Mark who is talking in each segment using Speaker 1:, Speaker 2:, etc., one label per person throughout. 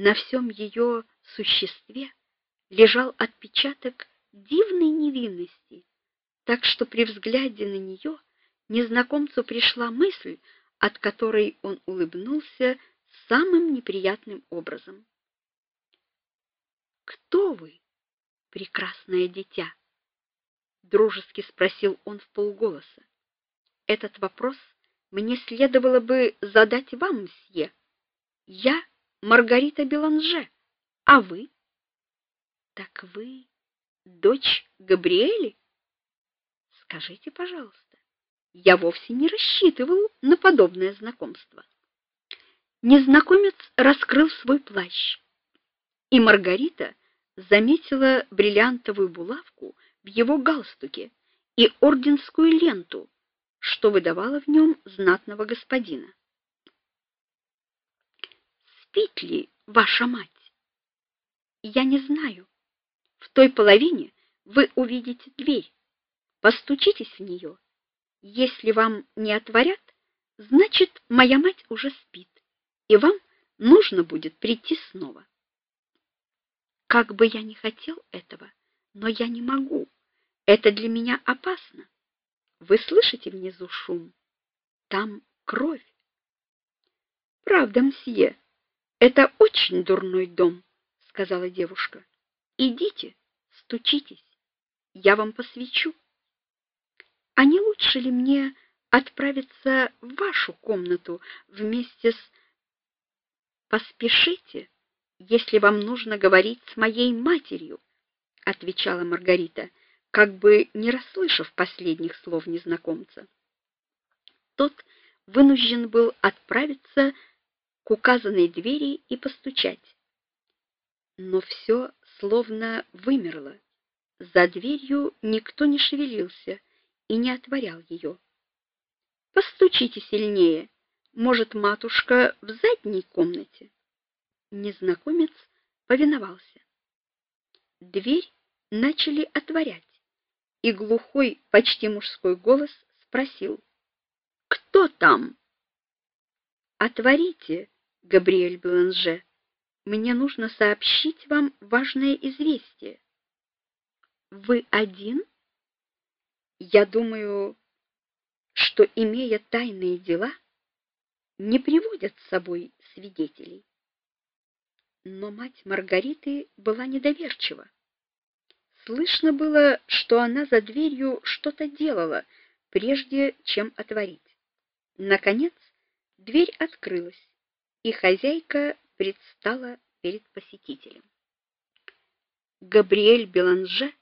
Speaker 1: На всем ее существе лежал отпечаток дивной невинности, так что при взгляде на нее незнакомцу пришла мысль, от которой он улыбнулся самым неприятным образом. Кто вы, прекрасное дитя? дружески спросил он в полголоса. Этот вопрос мне следовало бы задать вам, мсье. Я Маргарита Беланже, а вы? Так вы дочь Габриэли? Скажите, пожалуйста, я вовсе не рассчитывал на подобное знакомство. Незнакомец раскрыл свой плащ, и Маргарита заметила бриллиантовую булавку в его галстуке и орденскую ленту, что выдавало в нем знатного господина. Спит ли ваша мать? Я не знаю. В той половине вы увидите дверь. Постучитесь в нее. Если вам не отворят, значит, моя мать уже спит, и вам нужно будет прийти снова. Как бы я ни хотел этого, но я не могу. Это для меня опасно. Вы слышите внизу шум? Там кровь. Правда, мсье, это очень дурной дом, сказала девушка. Идите, стучитесь. Я вам посвечу. А не лучше ли мне отправиться в вашу комнату вместе с Поспешите, если вам нужно говорить с моей матерью, отвечала Маргарита, как бы не расслышав последних слов незнакомца. Тот вынужден был отправиться к указанной двери и постучать. Но все словно вымерло. За дверью никто не шевелился и не отворял ее. Постучите сильнее. Может, матушка в задней комнате? Незнакомец повиновался. Дверь начали отворять, и глухой, почти мужской голос спросил: "Кто там?" "Отворите, Габриэль Бланже. Мне нужно сообщить вам важное известие". "Вы один?" "Я думаю, что имея тайные дела, не приводят с собой свидетелей". Но мать Маргариты была недоверчива. Слышно было, что она за дверью что-то делала, прежде чем отворить. Наконец, дверь открылась, и хозяйка предстала перед посетителем. Габриэль Беланже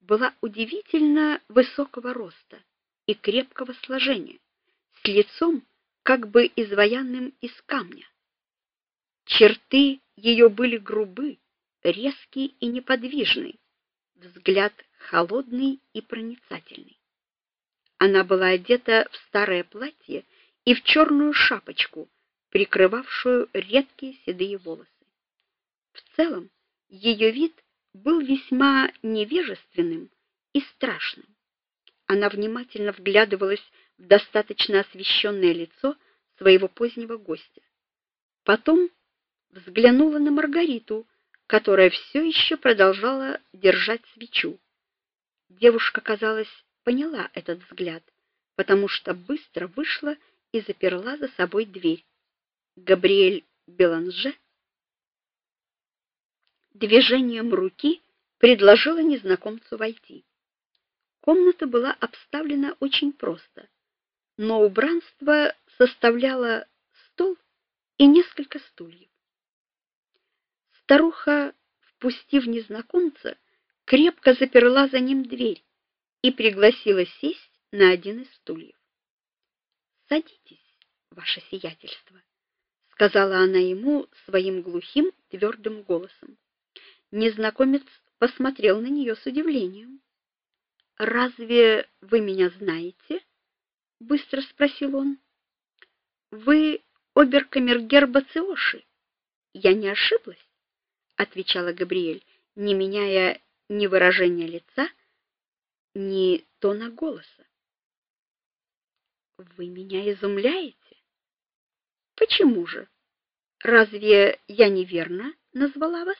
Speaker 1: была удивительно высокого роста и крепкого сложения, с лицом как бы изваянным из камня. Черты ее были грубы, резкие и неподвижны взгляд холодный и проницательный. Она была одета в старое платье и в черную шапочку, прикрывавшую редкие седые волосы. В целом, ее вид был весьма невежественным и страшным. Она внимательно вглядывалась в достаточно освещенное лицо своего позднего гостя. Потом взглянула на Маргариту, которая все еще продолжала держать свечу. Девушка, казалось, поняла этот взгляд, потому что быстро вышла и заперла за собой дверь. Габриэль Беланже движением руки предложила незнакомцу войти. Комната была обставлена очень просто, но убранство составляло стол и несколько стульев. Старуха, впустив незнакомца, крепко заперла за ним дверь и пригласила сесть на один из стульев. "Садитесь, ваше сиятельство", сказала она ему своим глухим, твердым голосом. Незнакомец посмотрел на нее с удивлением. "Разве вы меня знаете?" быстро спросил он. "Вы оберкамергер Бациоши? Я не ошиблась?" отвечала Габриэль, не меняя ни выражения лица, ни тона голоса. Вы меня изумляете? Почему же? Разве я неверно назвала вас?